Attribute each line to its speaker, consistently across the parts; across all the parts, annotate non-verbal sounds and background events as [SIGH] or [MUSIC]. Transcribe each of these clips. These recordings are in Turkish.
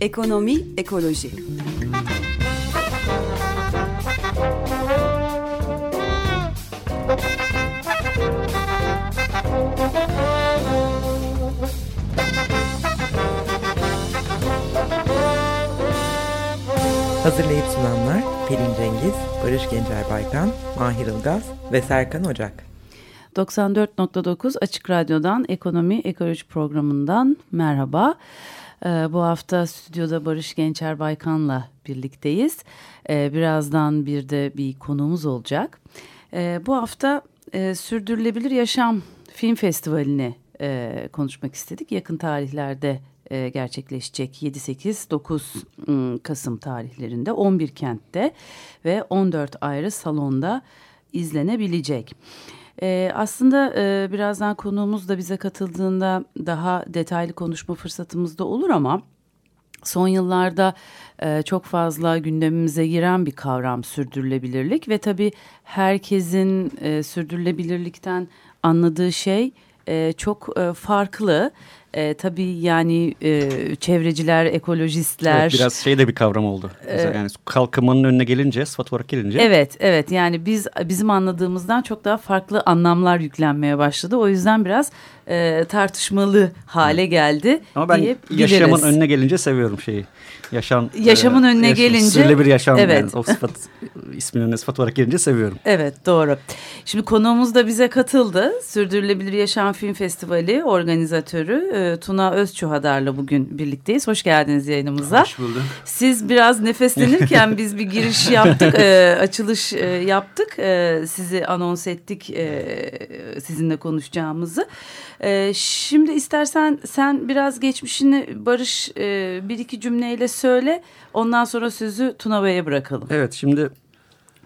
Speaker 1: Ekonomi, ekoloji.
Speaker 2: Sunanlar Pelin Cengiz, Barış Gencer Baykan, Mahir Ilgaz ve Serkan Ocak.
Speaker 3: 94.9 Açık Radyo'dan Ekonomi Ekoloji programından merhaba. Ee, bu hafta stüdyoda Barış Gençer Baykan'la birlikteyiz. Ee, birazdan bir de bir konuğumuz olacak. Ee, bu hafta e, Sürdürülebilir Yaşam Film Festivali'ni e, konuşmak istedik. Yakın tarihlerde e, gerçekleşecek 7-8-9 Kasım tarihlerinde 11 kentte ve 14 ayrı salonda izlenebilecek. Ee, aslında e, birazdan konuğumuz da bize katıldığında daha detaylı konuşma fırsatımız da olur ama son yıllarda e, çok fazla gündemimize giren bir kavram sürdürülebilirlik ve tabii herkesin e, sürdürülebilirlikten anladığı şey e, çok e, farklı. E, tabii yani e, çevreciler, ekolojistler.
Speaker 4: Evet, biraz şey de bir kavram oldu. Ee, yani kalkınmanın önüne gelince, sıfat olarak gelince.
Speaker 3: Evet, evet. Yani biz bizim anladığımızdan çok daha farklı anlamlar yüklenmeye başladı. O yüzden biraz e, tartışmalı hale geldi.
Speaker 4: Ama ben yaşamın önüne gelince seviyorum şeyi. Yaşam,
Speaker 3: Yaşamın e, önüne yaşam, gelince.
Speaker 4: Sürülebilir yaşam. Evet. Yani, o sıfat isminin önüne sıfat olarak gelince seviyorum.
Speaker 3: Evet doğru. Şimdi konuğumuz da bize katıldı. Sürdürülebilir Yaşam Film Festivali organizatörü e, Tuna Özçuhadar'la bugün birlikteyiz. Hoş geldiniz yayınımıza.
Speaker 5: Hoş bulduk.
Speaker 3: Siz biraz nefeslenirken [LAUGHS] biz bir giriş yaptık. E, açılış e, yaptık. E, sizi anons ettik e, sizinle konuşacağımızı. E, şimdi istersen sen biraz geçmişini Barış e, bir iki cümleyle söyle. Ondan sonra sözü Tuna Bey'e bırakalım.
Speaker 4: Evet şimdi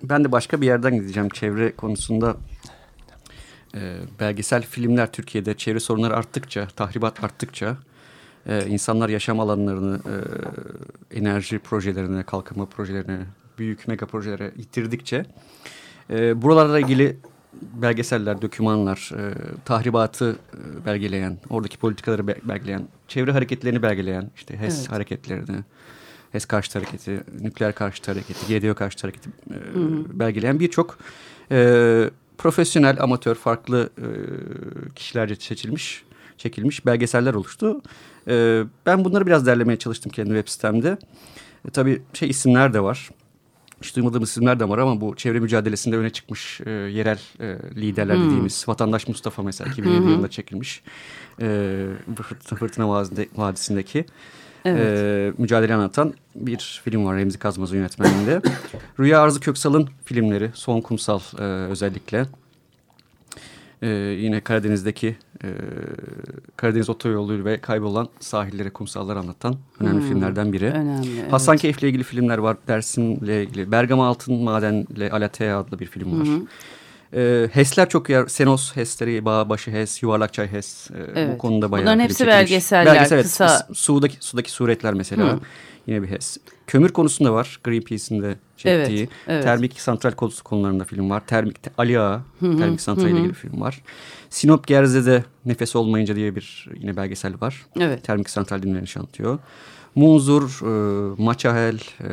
Speaker 4: ben de başka bir yerden gideceğim çevre konusunda. E, belgesel filmler Türkiye'de çevre sorunları arttıkça, tahribat arttıkça e, insanlar yaşam alanlarını, e, enerji projelerine, kalkınma projelerine, büyük mega projelere itirdikçe e, buralarla ilgili belgeseller, dokümanlar, e, tahribatı belgeleyen, oradaki politikaları be belgeleyen, çevre hareketlerini belgeleyen, işte HES evet. hareketlerini, HES karşıtı hareketi, nükleer karşıtı hareketi, GDO karşıtı hareketi e, belgeleyen birçok e, profesyonel, amatör, farklı e, kişilerce seçilmiş, çekilmiş belgeseller oluştu. E, ben bunları biraz derlemeye çalıştım kendi web sitemde. E, tabii şey isimler de var hiç duymadığımız isimler de var ama bu çevre mücadelesinde öne çıkmış e, yerel e, liderler hmm. dediğimiz Vatandaş Mustafa mesela 2007 hmm. yılında çekilmiş e, Fırtına Vadisi'ndeki evet. e, mücadele anlatan bir film var Remzi Kazmaz'ın yönetmenliğinde. Rüya Arzu Köksal'ın filmleri Son Kumsal e, özellikle e, yine Karadeniz'deki e, Karadeniz otoyolu ve kaybolan sahilleri, kumsalları anlatan önemli hmm, filmlerden biri.
Speaker 3: Önemli, evet.
Speaker 4: Hasan Keyif'le ilgili filmler var. Dersim'le ilgili. Bergama Altın Maden'le Alatea adlı bir film var. Hmm. E, HES'ler çok yer. Senos HES'leri, Bağbaşı HES, Yuvarlakçay HES. E,
Speaker 3: evet.
Speaker 4: Bu konuda bayağı
Speaker 3: Bunların hepsi belgeseller. Belgesel,
Speaker 4: kısa. Sudaki, sudaki suretler mesela. Hmm. Yine bir HES. Kömür konusunda var. Greenpeace'in de çektiği. Evet, evet. Termik santral konularında film var. Termik Ali Ağa, termik santral ile ilgili film var. Sinop Gerze'de nefes olmayınca diye bir yine belgesel var.
Speaker 3: Evet.
Speaker 4: Termik santral dinlerini anlatıyor. Munzur, e, Maçahel, e,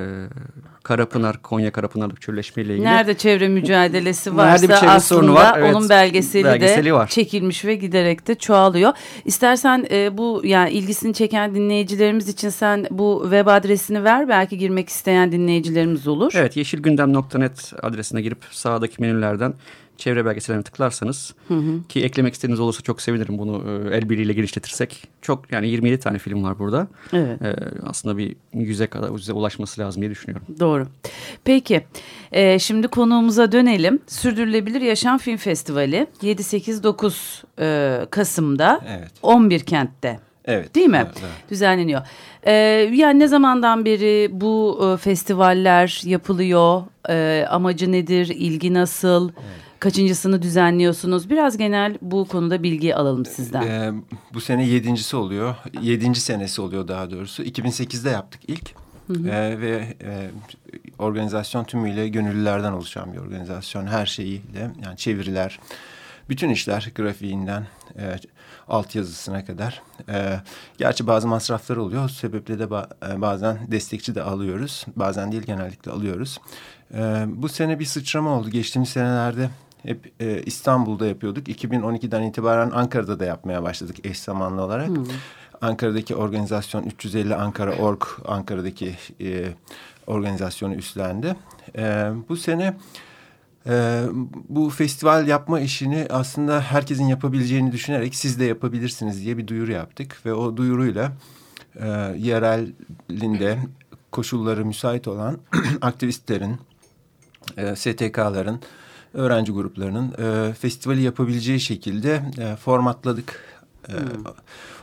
Speaker 4: Karapınar, Konya Karapınarlık çölleşme ile ilgili.
Speaker 3: Nerede çevre mücadelesi varsa Nerede bir çevre aslında var, evet, onun belgeseli, belgeseli de var. çekilmiş ve giderek de çoğalıyor. İstersen e, bu yani ilgisini çeken dinleyicilerimiz için sen bu web adresini ver. Belki girmek isteyen dinleyicilerimiz olur.
Speaker 4: Evet yeşilgündem.net adresine girip sağdaki menülerden çevre belgesellerine tıklarsanız hı hı. ki eklemek istediğiniz olursa çok sevinirim bunu e, el birliğiyle genişletirsek. Çok yani 27 tane film var burada. Evet. E, aslında bir yüze kadar yüze ulaşması lazım diye düşünüyorum.
Speaker 3: Doğru. Peki e, şimdi konuğumuza dönelim. Sürdürülebilir Yaşam Film Festivali 7-8-9 e, Kasım'da evet. 11 kentte.
Speaker 5: Evet.
Speaker 3: Değil mi?
Speaker 5: Evet, evet.
Speaker 3: Düzenleniyor. Ee, yani ne zamandan beri bu e, festivaller yapılıyor? E, amacı nedir? İlgi nasıl? Evet. Kaçıncısını düzenliyorsunuz? Biraz genel bu konuda bilgi alalım sizden. Ee,
Speaker 5: bu sene yedincisi oluyor. Yedinci senesi oluyor daha doğrusu. 2008'de yaptık ilk. Hı hı. Ee, ve e, organizasyon tümüyle gönüllülerden oluşan bir organizasyon. Her şeyiyle yani çeviriler, bütün işler grafiğinden e, altyazısına kadar. E, gerçi bazı masraflar oluyor. O sebeple de ba e, bazen destekçi de alıyoruz. Bazen değil genellikle alıyoruz. E, bu sene bir sıçrama oldu. Geçtiğimiz senelerde hep e, İstanbul'da yapıyorduk. 2012'den itibaren Ankara'da da yapmaya başladık eş zamanlı olarak. Hmm. Ankara'daki organizasyon 350 Ankara Org Ankara'daki e, organizasyonu üstlendi. E, bu sene e, bu festival yapma işini aslında herkesin yapabileceğini düşünerek siz de yapabilirsiniz diye bir duyuru yaptık. Ve o duyuruyla e, yerelinde koşulları müsait olan [CLEARS THROAT] aktivistlerin, e, STK'ların, öğrenci gruplarının e, festivali yapabileceği şekilde e, formatladık. E, hmm.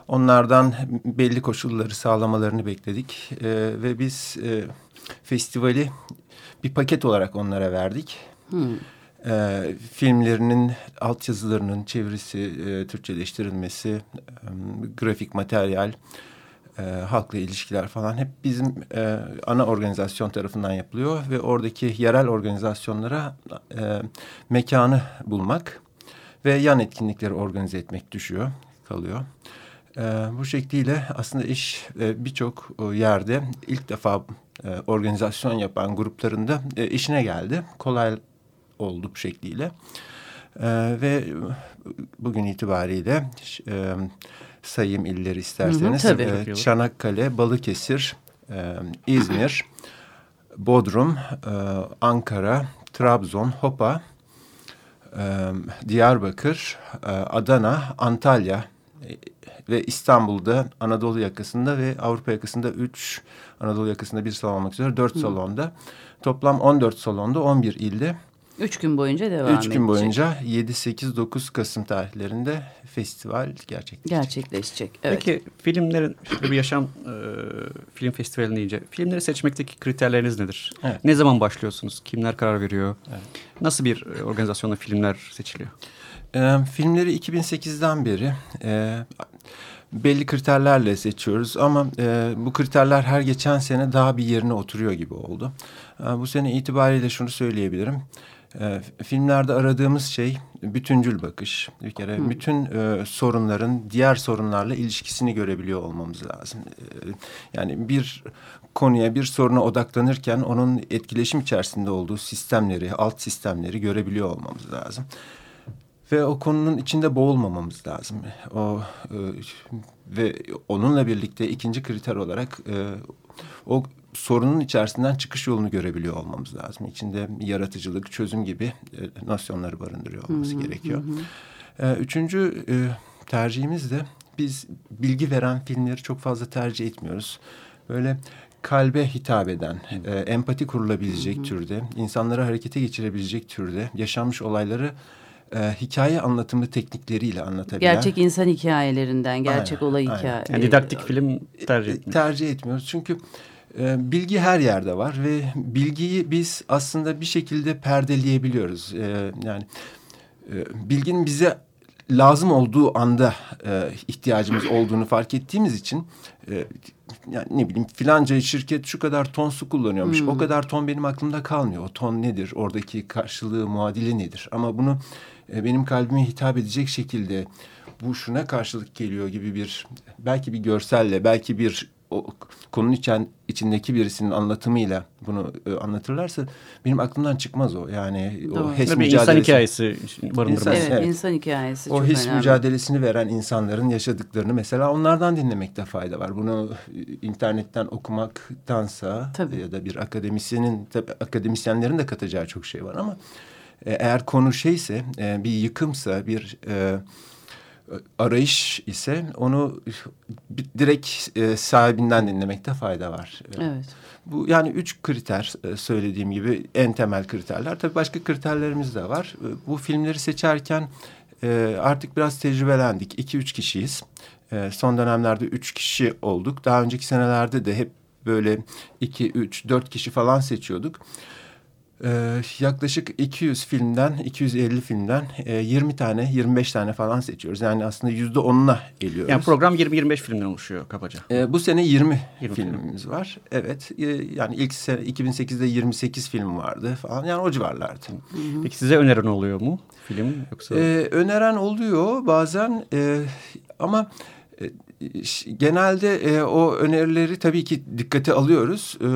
Speaker 5: Onlardan belli koşulları sağlamalarını bekledik e, ve biz e, festivali bir paket olarak onlara verdik. E, filmlerinin altyazılarının çevirisi, e, Türkçeleştirilmesi, e, grafik materyal, e, halkla ilişkiler falan hep bizim e, ana organizasyon tarafından yapılıyor ve oradaki yerel organizasyonlara e, mekanı bulmak ve yan etkinlikleri organize etmek düşüyor, kalıyor. E, bu şekliyle aslında iş e, birçok e, yerde ilk defa e, organizasyon yapan gruplarında e, işine geldi. Kolay oldu bu şekliyle. E, ve bugün itibariyle e, sayayım illeri isterseniz. Hı hı, tabii. E, Çanakkale, Balıkesir, e, İzmir, Bodrum, e, Ankara, Trabzon, Hopa, e, Diyarbakır, e, Adana, Antalya e, ve İstanbul'da Anadolu yakasında ve Avrupa yakasında üç, Anadolu yakasında bir salon olmak üzere dört salonda. Toplam 14 salonda 11 ilde
Speaker 3: Üç gün boyunca devam edecek.
Speaker 5: Üç gün boyunca 7, 8, 9 Kasım tarihlerinde festival gerçekleşecek.
Speaker 3: Gerçekleşecek, evet.
Speaker 4: Peki filmlerin, işte bir yaşam e, film festivali deyince filmleri seçmekteki kriterleriniz nedir? Evet. Ne zaman başlıyorsunuz? Kimler karar veriyor? Evet. Nasıl bir e, organizasyonla filmler seçiliyor?
Speaker 5: E, filmleri 2008'den beri... E, belli kriterlerle seçiyoruz ama e, bu kriterler her geçen sene daha bir yerine oturuyor gibi oldu. E, bu sene itibariyle şunu söyleyebilirim. E, filmlerde aradığımız şey bütüncül bakış. Bir kere Hı. bütün e, sorunların diğer sorunlarla ilişkisini görebiliyor olmamız lazım. E, yani bir konuya, bir soruna odaklanırken onun etkileşim içerisinde olduğu sistemleri, alt sistemleri görebiliyor olmamız lazım. Ve o konunun içinde boğulmamamız lazım. O e, ve onunla birlikte ikinci kriter olarak e, o sorunun içerisinden çıkış yolunu görebiliyor olmamız lazım. İçinde yaratıcılık, çözüm gibi e, nosyonları barındırıyor olması hı hı, gerekiyor. Hı. E, üçüncü e, tercihimiz de biz bilgi veren filmleri çok fazla tercih etmiyoruz. Böyle kalbe hitap eden, e, empati kurulabilecek hı hı. türde, insanları harekete geçirebilecek türde yaşanmış olayları e, hikaye anlatımı teknikleriyle anlatabilen.
Speaker 3: Gerçek insan hikayelerinden, gerçek aynen, olay hikaye.
Speaker 4: Yani didaktik film tercih etmiyoruz.
Speaker 5: Tercih etmiyoruz çünkü e, bilgi her yerde var ve bilgiyi biz aslında bir şekilde perdeleyebiliyoruz. E, yani e, bilginin bize lazım olduğu anda e, ihtiyacımız olduğunu fark ettiğimiz için e, yani ne bileyim filanca şirket şu kadar ton su kullanıyormuş. Hmm. O kadar ton benim aklımda kalmıyor. O ton nedir? Oradaki karşılığı, muadili nedir? Ama bunu e, benim kalbime hitap edecek şekilde bu şuna karşılık geliyor gibi bir belki bir görselle, belki bir o konunun içen, içindeki birisinin anlatımıyla bunu e, anlatırlarsa benim aklımdan çıkmaz o. Yani Doğru. o HES
Speaker 4: Tabii mücadelesi. insan hikayesi barındırması.
Speaker 3: Evet, evet, insan hikayesi
Speaker 5: O HES mücadelesini veren insanların yaşadıklarını mesela onlardan dinlemekte fayda var. Bunu e, internetten okumaktansa tabii. ya da bir akademisyenin, tabii akademisyenlerin de katacağı çok şey var ama e, eğer konu şeyse, e, bir yıkımsa, bir... E, arayış ise onu direkt e, sahibinden dinlemekte fayda var.
Speaker 3: Evet.
Speaker 5: Bu yani üç kriter e, söylediğim gibi en temel kriterler. Tabii başka kriterlerimiz de var. E, bu filmleri seçerken e, artık biraz tecrübelendik. İki üç kişiyiz. E, son dönemlerde üç kişi olduk. Daha önceki senelerde de hep böyle iki, üç, dört kişi falan seçiyorduk. Ee, yaklaşık 200 filmden, 250 filmden e, 20 tane, 25 tane falan seçiyoruz. Yani aslında yüzde onuna geliyoruz.
Speaker 4: Yani program 20-25 filmden oluşuyor kabaca.
Speaker 5: Ee, bu sene 20,
Speaker 4: 20
Speaker 5: filmimiz var. Evet, e, yani ilk sene 2008'de 28 film vardı falan. Yani o civarlardı.
Speaker 4: Peki size öneren oluyor mu film yoksa?
Speaker 5: Ee, öneren oluyor bazen e, ama e, genelde e, o önerileri tabii ki dikkate alıyoruz. E,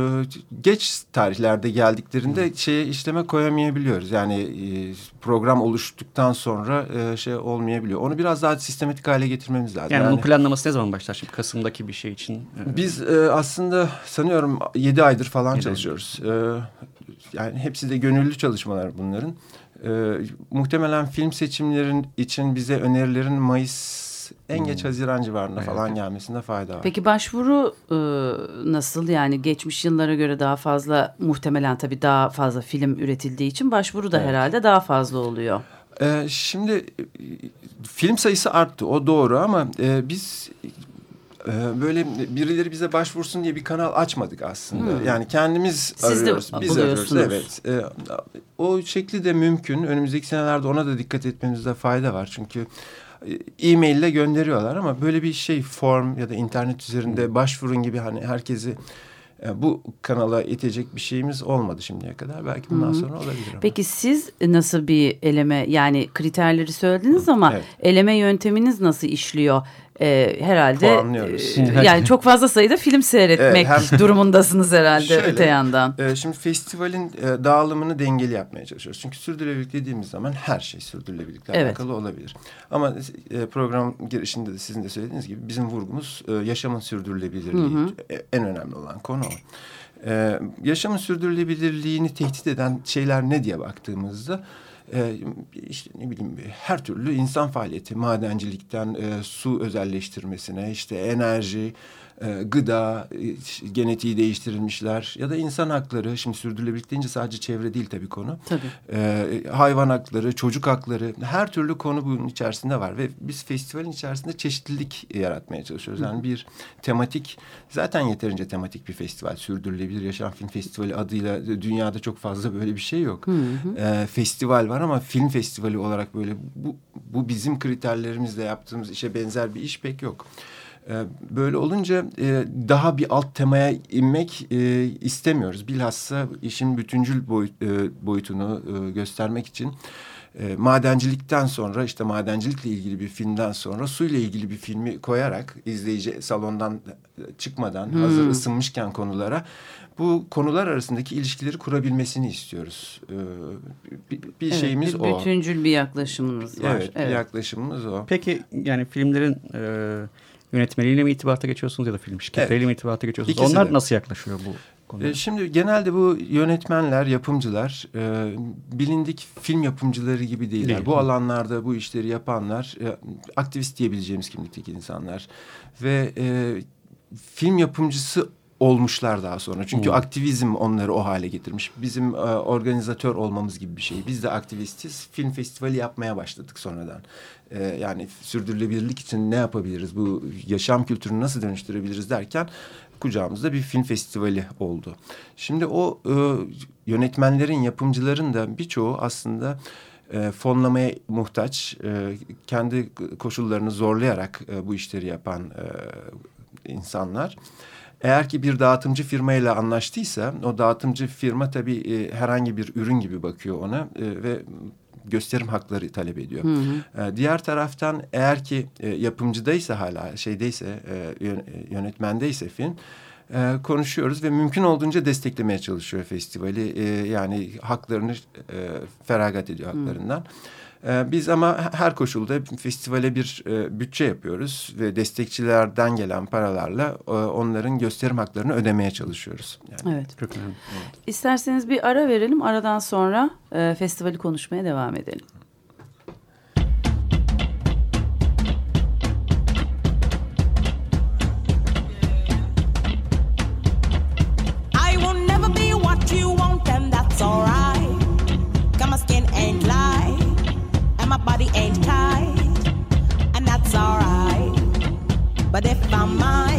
Speaker 5: geç tarihlerde geldiklerinde hmm. şeye işleme koyamayabiliyoruz. Yani e, program oluştuktan sonra e, şey olmayabiliyor. Onu biraz daha sistematik hale getirmemiz lazım.
Speaker 4: Yani, yani bunun planlaması ne zaman başlar? Şimdi Kasım'daki bir şey için.
Speaker 5: E, biz e, aslında sanıyorum yedi aydır falan çalışıyoruz. E, yani hepsi de gönüllü çalışmalar bunların. E, muhtemelen film seçimlerin için bize önerilerin Mayıs en hmm. geç Haziran civarında evet. falan gelmesinde fayda var.
Speaker 3: Peki başvuru e, nasıl yani geçmiş yıllara göre daha fazla muhtemelen tabii daha fazla film üretildiği için başvuru da evet. herhalde daha fazla oluyor.
Speaker 5: Ee, şimdi e, film sayısı arttı o doğru ama e, biz e, böyle birileri bize başvursun diye bir kanal açmadık aslında. Hmm. Yani kendimiz Siz arıyoruz.
Speaker 3: De biz arıyoruz.
Speaker 5: Evet. E, o şekli de mümkün. Önümüzdeki senelerde ona da dikkat etmemizde fayda var. Çünkü e-mail ile gönderiyorlar ama böyle bir şey form ya da internet üzerinde başvurun gibi hani herkesi e, bu kanala itecek bir şeyimiz olmadı şimdiye kadar. Belki bundan Hı -hı. sonra olabilir. Ama.
Speaker 3: Peki siz nasıl bir eleme yani kriterleri söylediniz ama evet. eleme yönteminiz nasıl işliyor? E, herhalde e, yani çok fazla sayıda film seyretmek evet, hem, durumundasınız herhalde [LAUGHS] şöyle, öte yandan.
Speaker 5: E, şimdi festivalin e, dağılımını dengeli yapmaya çalışıyoruz. Çünkü sürdürülebilirlik dediğimiz zaman her şey sürdürülebilirlikle evet. alakalı olabilir. Ama e, program girişinde de sizin de söylediğiniz gibi bizim vurgumuz e, yaşamın sürdürülebilirliği. Hı hı. E, en önemli olan konu o. Ee, yaşamın sürdürülebilirliğini tehdit eden şeyler ne diye baktığımızda e, işte ne bileyim her türlü insan faaliyeti madencilikten e, su özelleştirmesine işte enerji e, gıda, e, genetiği değiştirilmişler ya da insan hakları. Şimdi sürdürülebilirlik deyince sadece çevre değil tabii konu.
Speaker 3: Tabii.
Speaker 5: E, hayvan hakları, çocuk hakları her türlü konu bunun içerisinde var. Ve biz festivalin içerisinde çeşitlilik yaratmaya çalışıyoruz. Yani bir tematik, zaten yeterince tematik bir festival. Sürdürülebilir Yaşam Film Festivali adıyla dünyada çok fazla böyle bir şey yok. Hı hı. E, festival var ama film festivali olarak böyle bu, bu bizim kriterlerimizle yaptığımız işe benzer bir iş pek yok. Ee, böyle olunca e, daha bir alt temaya inmek e, istemiyoruz. Bilhassa işin bütüncül e, boyutunu göstermek için madencilikten sonra işte madencilikle ilgili bir filmden sonra suyla ilgili bir filmi koyarak izleyici salondan çıkmadan hmm. hazır ısınmışken konulara bu konular arasındaki ilişkileri kurabilmesini istiyoruz. bir, bir evet, şeyimiz
Speaker 3: bir o. Bütüncül bir yaklaşımımız var.
Speaker 5: Evet, evet. bir yaklaşımımız o.
Speaker 4: Peki yani filmlerin e, yönetmeliğiyle mi irtibata geçiyorsunuz ya da film şirketleriyle evet. mi irtibata geçiyorsunuz? İkisi Onlar de. nasıl yaklaşıyor bu konuya?
Speaker 5: E, şimdi genelde bu yönetmenler, yapımcılar e, bilindik film yapımcıları gibi değiller. Değil. Bu alanlarda bu işleri yapanlar e, aktivist diyebileceğimiz kimlikteki insanlar ve e, film yapımcısı olmuşlar daha sonra. Çünkü hmm. aktivizm onları o hale getirmiş. Bizim e, organizatör olmamız gibi bir şey. Biz de aktivistiz. Film festivali yapmaya başladık sonradan. E, yani sürdürülebilirlik için ne yapabiliriz? Bu yaşam kültürünü nasıl dönüştürebiliriz derken kucağımızda bir film festivali oldu. Şimdi o e, yönetmenlerin, yapımcıların da birçoğu aslında e, fonlamaya muhtaç, e, kendi koşullarını zorlayarak e, bu işleri yapan e, insanlar. Eğer ki bir dağıtımcı firmayla anlaştıysa o dağıtımcı firma tabii e, herhangi bir ürün gibi bakıyor ona e, ve gösterim hakları talep ediyor. Hı hı. E, diğer taraftan eğer ki e, yapımcıdaysa hala şeydeyse e, yönetmendeyse film e, konuşuyoruz ve mümkün olduğunca desteklemeye çalışıyor festivali. E, yani haklarını e, feragat ediyor haklarından. Hı. Ee, biz ama her koşulda festivale bir e, bütçe yapıyoruz ve destekçilerden gelen paralarla e, onların gösterim haklarını ödemeye çalışıyoruz.
Speaker 3: Yani. Evet. Çok önemli. Evet. İsterseniz bir ara verelim. Aradan sonra e, festivali konuşmaya devam edelim.
Speaker 6: But if my mind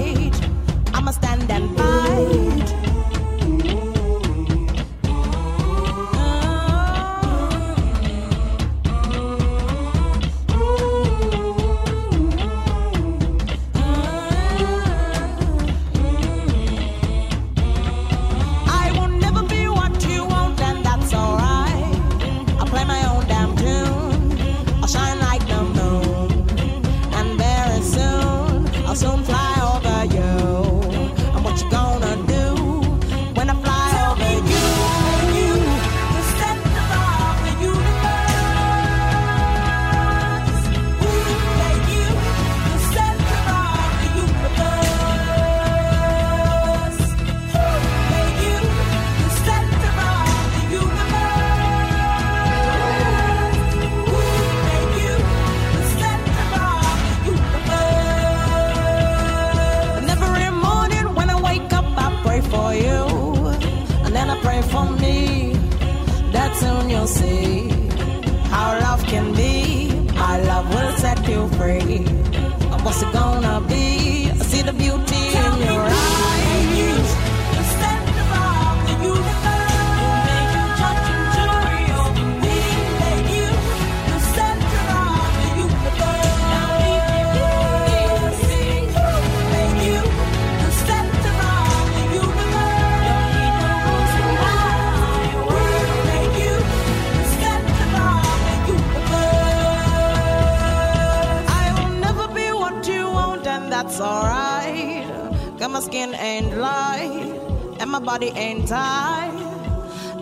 Speaker 6: and my body ain't tight.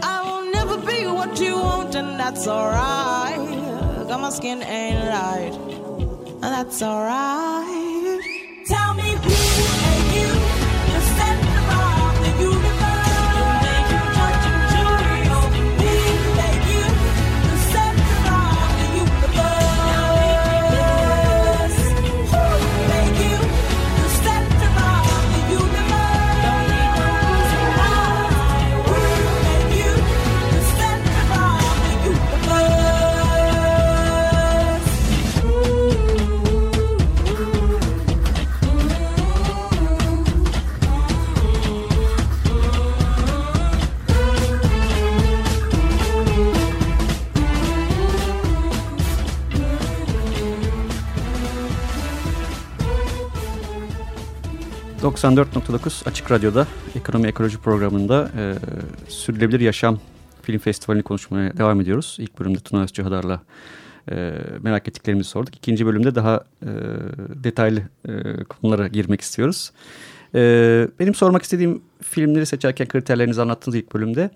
Speaker 6: I will never be what you want, and that's alright. Cause my skin ain't light, and that's alright.
Speaker 4: 94.9 Açık Radyo'da Ekonomi Ekoloji programında e, Sürdürülebilir Yaşam Film Festivali'ni konuşmaya devam ediyoruz. İlk bölümde Tuna Özcühadar'la e, merak ettiklerimizi sorduk. İkinci bölümde daha e, detaylı e, konulara girmek istiyoruz. E, benim sormak istediğim filmleri seçerken kriterlerinizi anlattınız ilk bölümde.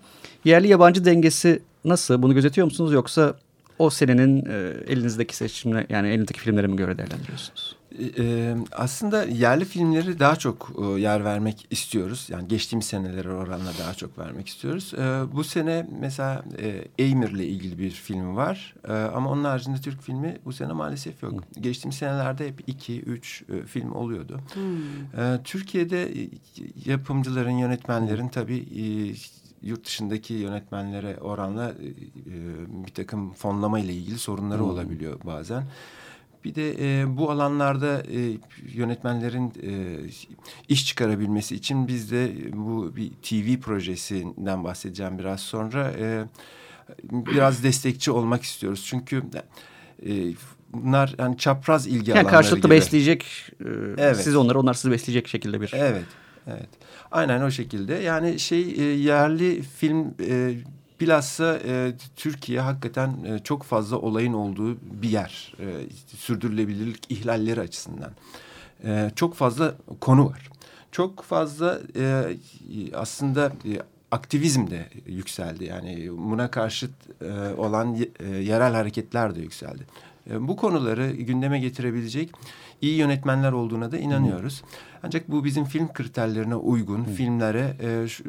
Speaker 4: Yerli yabancı dengesi nasıl? Bunu gözetiyor musunuz yoksa o senenin e, elinizdeki seçimine yani elinizdeki filmlere mi göre değerlendiriyorsunuz?
Speaker 5: Ee, aslında yerli filmleri daha çok e, yer vermek istiyoruz. Yani geçtiğimiz senelere oranla daha çok vermek istiyoruz. Ee, bu sene mesela e, Eymir'le ilgili bir film var. Ee, ama onun haricinde Türk filmi bu sene maalesef yok. Geçtiğimiz senelerde hep iki, üç e, film oluyordu. Ee, Türkiye'de e, yapımcıların, yönetmenlerin tabii e, yurt dışındaki yönetmenlere oranla e, e, bir takım fonlama ile ilgili sorunları olabiliyor bazen. Bir de e, bu alanlarda e, yönetmenlerin e, iş çıkarabilmesi için biz de bu bir TV projesinden bahsedeceğim biraz sonra. E, biraz destekçi olmak istiyoruz. Çünkü e, bunlar yani çapraz ilgi
Speaker 4: Yani
Speaker 5: alanları
Speaker 4: karşılıklı
Speaker 5: gibi.
Speaker 4: besleyecek, e,
Speaker 5: Evet.
Speaker 4: siz onları, onlar sizi besleyecek şekilde bir...
Speaker 5: Evet, evet. Aynen o şekilde. Yani şey e, yerli film e, bilhassa e, Türkiye hakikaten e, çok fazla olayın olduğu bir yer. E, sürdürülebilirlik ihlalleri açısından. E, çok fazla konu var. Çok fazla e, aslında e, aktivizm de yükseldi. Yani buna karşıt e, olan e, yerel hareketler de yükseldi. E, bu konuları gündeme getirebilecek iyi yönetmenler olduğuna da inanıyoruz. Ancak bu bizim film kriterlerine uygun filmlere e, şu,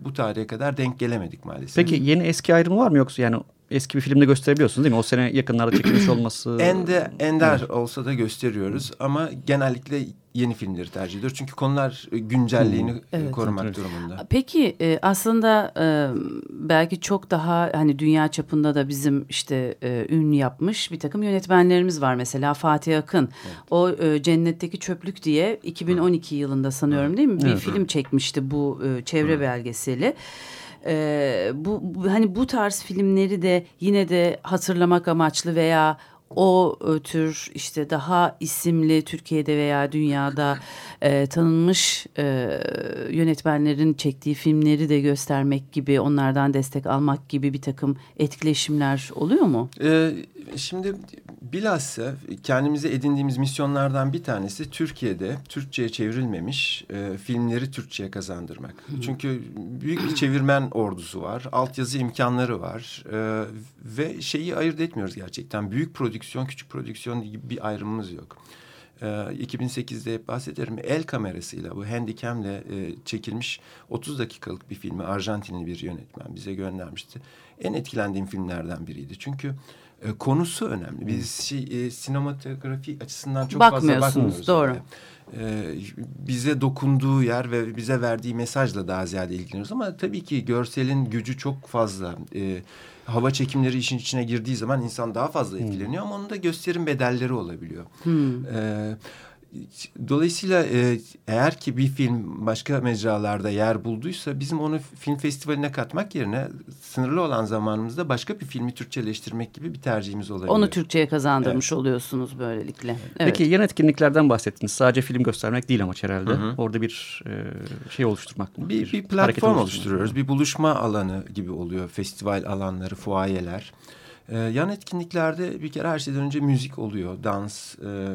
Speaker 5: bu tarihe kadar denk gelemedik maalesef.
Speaker 4: Peki yeni eski ayrımı var mı yoksa yani eski bir filmde gösterebiliyorsunuz değil mi? O sene yakınlarda çekilmiş [CLEARS THROAT] olması.
Speaker 5: Ende, ender olsa da gösteriyoruz ama genellikle yeni filmleri tercih ediyoruz. Çünkü konular e, güncelliğini e,
Speaker 3: Evet.
Speaker 5: korumak
Speaker 4: Evet.
Speaker 5: durumunda.
Speaker 3: Peki e, aslında belki çok daha hani dünya çapında da bizim işte ün yapmış bir takım yönetmenlerimiz var. Mesela Fatih Akın. O e, Cennetteki Çöplük diye 2012 yılında sanıyorum değil mi? Bir
Speaker 4: Evet.
Speaker 3: film çekmişti bu e, çevre belgeseli. E, bu, bu hani bu tarz filmleri de yine de hatırlamak amaçlı veya o e, tür işte daha isimli Türkiye'de veya dünyada e, tanınmış e, yönetmenlerin çektiği filmleri de göstermek gibi onlardan destek almak gibi bir takım etkileşimler oluyor mu?
Speaker 5: Ee, şimdi bilhassa kendimize edindiğimiz misyonlardan bir tanesi Türkiye'de Türkçe'ye çevrilmemiş e, filmleri Türkçe'ye kazandırmak. Çünkü büyük bir çevirmen ordusu var, altyazı imkanları var e, ve şeyi ayırt etmiyoruz gerçekten. Büyük prodüksiyon, küçük prodüksiyon gibi bir ayrımımız yok. E, 2008'de hep bahsederim el kamerasıyla bu handicam'le e, çekilmiş 30 dakikalık bir filmi Arjantinli bir yönetmen bize göndermişti. En etkilendiğim filmlerden biriydi. Çünkü e, konusu önemli. Biz şey, e, sinematografi açısından çok fazla bakmıyoruz.
Speaker 3: doğru.
Speaker 5: E, bize dokunduğu yer ve bize verdiği mesajla daha ziyade ilgileniyoruz. Ama tabii ki görselin gücü çok fazla. E, hava çekimleri işin içine girdiği zaman insan daha fazla etkileniyor. Ama onun da gösterim bedelleri olabiliyor. E, Dolayısıyla e, eğer ki bir film başka mecralarda yer bulduysa bizim onu film festivaline katmak yerine sınırlı olan zamanımızda başka bir filmi Türkçeleştirmek gibi bir tercihimiz olabilir.
Speaker 3: Onu Türkçe'ye kazandırmış oluyorsunuz böylelikle. Evet.
Speaker 4: Peki yan etkinliklerden bahsettiniz. Sadece film göstermek değil amaç herhalde. Orada bir e, şey oluşturmak mı?
Speaker 5: bir, bir platform oluşturuyoruz. Bir buluşma alanı gibi oluyor. Festival alanları, fuayeler. Ee, yan etkinliklerde bir kere her şeyden önce müzik oluyor. Dans, e,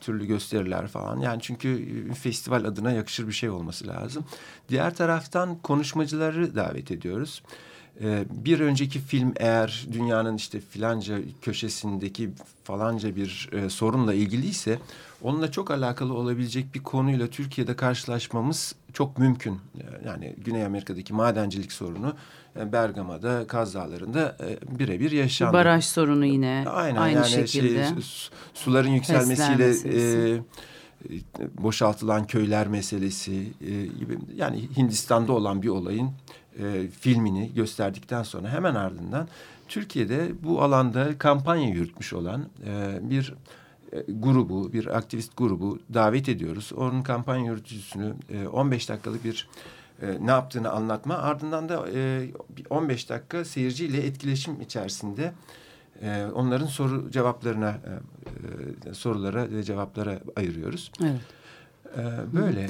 Speaker 5: türlü gösteriler falan. Yani çünkü e, festival adına yakışır bir şey olması lazım. Diğer taraftan konuşmacıları davet ediyoruz. Ee, bir önceki film eğer dünyanın işte filanca köşesindeki falanca bir e, sorunla ilgiliyse onunla çok alakalı olabilecek bir konuyla Türkiye'de karşılaşmamız çok mümkün. Yani Güney Amerika'daki madencilik sorunu Bergama'da, Kaz Dağları'nda e, birebir yaşandı.
Speaker 3: Baraj sorunu yine
Speaker 5: Aynen
Speaker 3: aynı
Speaker 5: yani
Speaker 3: şekilde.
Speaker 5: Şey, su- suların yükselmesiyle e, e, boşaltılan köyler meselesi e, gibi yani Hindistan'da olan bir olayın e, filmini gösterdikten sonra hemen ardından Türkiye'de bu alanda kampanya yürütmüş olan e, bir e, grubu, bir aktivist grubu davet ediyoruz. Onun kampanya yürütücüsünü e, 15 dakikalık bir e, ne yaptığını anlatma. Ardından da e, bir 15 dakika seyirciyle etkileşim içerisinde e, onların soru cevaplarına, e, e, sorulara ve cevaplara ayırıyoruz.
Speaker 3: Evet.
Speaker 5: E, böyle.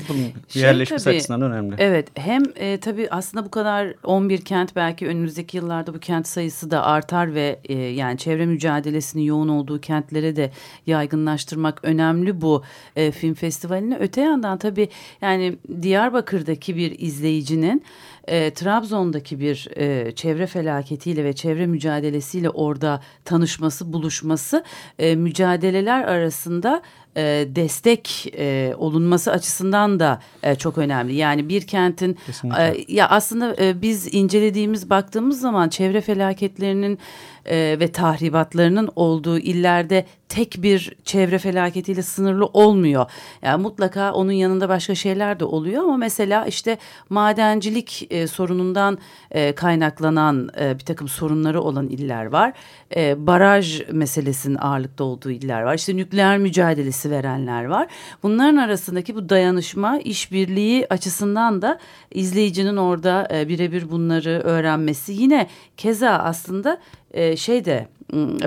Speaker 3: Şey
Speaker 4: yerleşmesi
Speaker 3: tabii,
Speaker 4: açısından önemli.
Speaker 3: Evet hem e, tabii aslında bu kadar 11 kent belki önümüzdeki yıllarda bu kent sayısı da artar ve e, yani çevre mücadelesinin yoğun olduğu kentlere de yaygınlaştırmak önemli bu e, film festivalini. Öte yandan tabii yani Diyarbakır'daki bir izleyicinin e, Trabzon'daki bir e, çevre felaketiyle ve çevre mücadelesiyle orada tanışması, buluşması e, mücadeleler arasında e, destek e, olunması açısından da e, çok önemli. Yani bir kentin
Speaker 4: Kesinlikle.
Speaker 3: e, ya aslında e, biz incelediğimiz baktığımız zaman çevre felaketlerinin e, ve tahribatlarının olduğu illerde tek bir çevre felaketiyle sınırlı olmuyor. Yani mutlaka onun yanında başka şeyler de oluyor ama mesela işte madencilik e, sorunundan e, kaynaklanan e, bir takım sorunları olan iller var. E, baraj meselesinin ağırlıkta olduğu iller var. İşte nükleer mücadelesi verenler var. Bunların arasındaki bu dayanışma, işbirliği açısından da izleyicinin orada e, birebir bunları öğrenmesi yine keza aslında e, şey de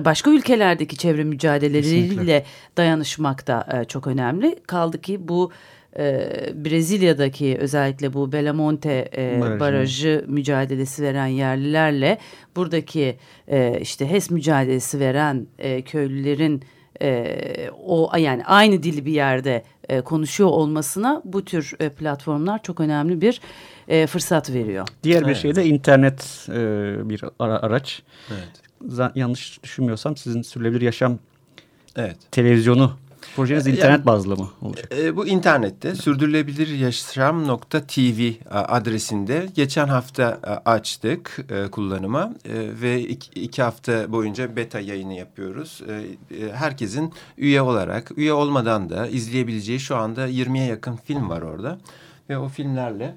Speaker 3: başka ülkelerdeki çevre mücadeleleriyle
Speaker 4: Kesinlikle.
Speaker 3: dayanışmak da e, çok önemli. Kaldı ki bu e, Brezilya'daki özellikle bu Belamonte e,
Speaker 4: Barajı.
Speaker 3: barajı mücadelesi veren yerlilerle buradaki e, işte HES mücadelesi veren e, köylülerin e, o yani aynı dili bir yerde e, konuşuyor olmasına bu tür e, platformlar çok önemli bir e, fırsat veriyor.
Speaker 4: Diğer bir
Speaker 5: Evet.
Speaker 4: şey de internet e, bir ara- araç.
Speaker 5: Evet.
Speaker 4: Yanlış düşünmüyorsam sizin Sürülebilir Yaşam
Speaker 5: Evet.
Speaker 4: televizyonu projeniz internet
Speaker 5: yani-
Speaker 4: bazlı mı olacak?
Speaker 5: E, bu internette sürdürülebiliryaşam.tv adresinde geçen hafta e, açtık e, kullanıma e, ve iki, iki hafta boyunca beta yayını yapıyoruz. E, e, herkesin üye olarak, üye olmadan da izleyebileceği şu anda 20'ye yakın film var orada ve o filmlerle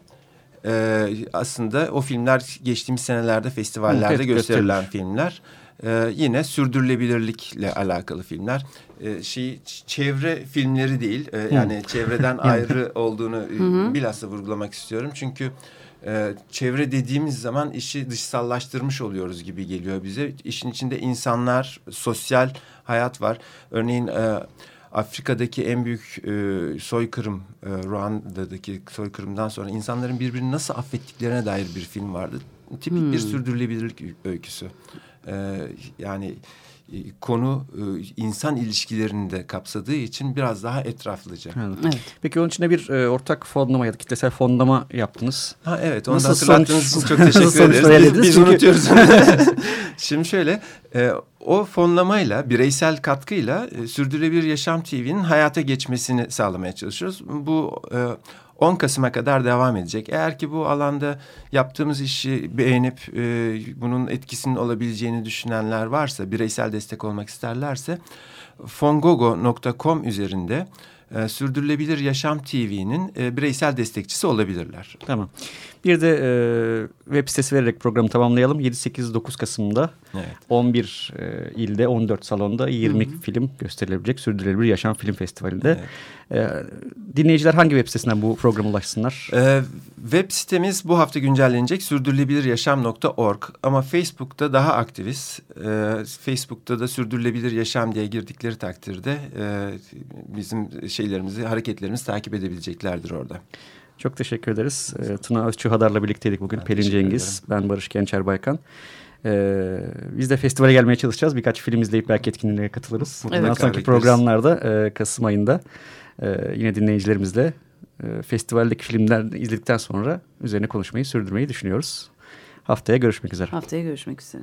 Speaker 5: e, aslında o filmler geçtiğimiz senelerde festivallerde
Speaker 4: Evet,
Speaker 5: gösterilen filmler. Ee, yine sürdürülebilirlikle alakalı filmler. Ee, şey çevre filmleri değil. Ee, yani çevreden [LAUGHS] ayrı olduğunu e, bilhassa vurgulamak istiyorum. Çünkü e, çevre dediğimiz zaman işi dışsallaştırmış oluyoruz gibi geliyor bize. İşin içinde insanlar, sosyal hayat var. Örneğin e, Afrika'daki en büyük e, soykırım, e, Ruanda'daki soykırımdan sonra insanların birbirini nasıl affettiklerine dair bir film vardı. Tipik bir sürdürülebilirlik öyküsü. Yani e, konu e, insan ilişkilerini de kapsadığı için biraz daha etraflıca.
Speaker 4: Anladım.
Speaker 3: Evet.
Speaker 4: Peki onun içinde bir e, ortak fonlama ya da kitlesel fonlama yaptınız.
Speaker 5: Ha evet onu
Speaker 4: Nasıl
Speaker 5: da hatırlattığınız
Speaker 4: sonuç-
Speaker 5: için çok [LAUGHS] teşekkür ederiz. Biz, biz
Speaker 4: Çünkü-
Speaker 5: unutuyoruz. [LAUGHS] Şimdi şöyle e, o fonlamayla bireysel katkıyla e, Sürdürülebilir Yaşam TV'nin hayata geçmesini sağlamaya çalışıyoruz. Bu e, 10 Kasım'a kadar devam edecek. Eğer ki bu alanda yaptığımız işi beğenip e, bunun etkisinin olabileceğini düşünenler varsa, bireysel destek olmak isterlerse fongogo.com üzerinde e, Sürdürülebilir Yaşam TV'nin e, bireysel destekçisi olabilirler.
Speaker 4: Tamam. Bir de e, web sitesi vererek programı tamamlayalım. 7-8-9 Kasım'da
Speaker 5: Evet.
Speaker 4: 11 e, ilde 14 salonda 20
Speaker 3: Hı hı.
Speaker 4: film gösterilebilecek Sürdürülebilir Yaşam Film Festivali'nde. E, dinleyiciler hangi web sitesinden bu programa ulaşsınlar?
Speaker 5: Ee, web sitemiz bu hafta güncellenecek sürdürülebiliryaşam.org ama Facebook'ta daha aktiviz. Ee, Facebook'ta da sürdürülebilir yaşam diye girdikleri takdirde e, bizim şeylerimizi, hareketlerimizi takip edebileceklerdir orada.
Speaker 4: Çok teşekkür ederiz. E, Tuna Özçuhadar'la birlikteydik bugün.
Speaker 5: Ben
Speaker 4: Pelin Cengiz, ben Barış Gençer Baykan. E, biz de festivale gelmeye çalışacağız. Birkaç film izleyip belki etkinliğe katılırız. Bundan sonraki programlarda e, Kasım ayında e, yine dinleyicilerimizle e, festivaldeki filmler izledikten sonra üzerine konuşmayı sürdürmeyi düşünüyoruz. Haftaya görüşmek üzere.
Speaker 3: Haftaya görüşmek üzere.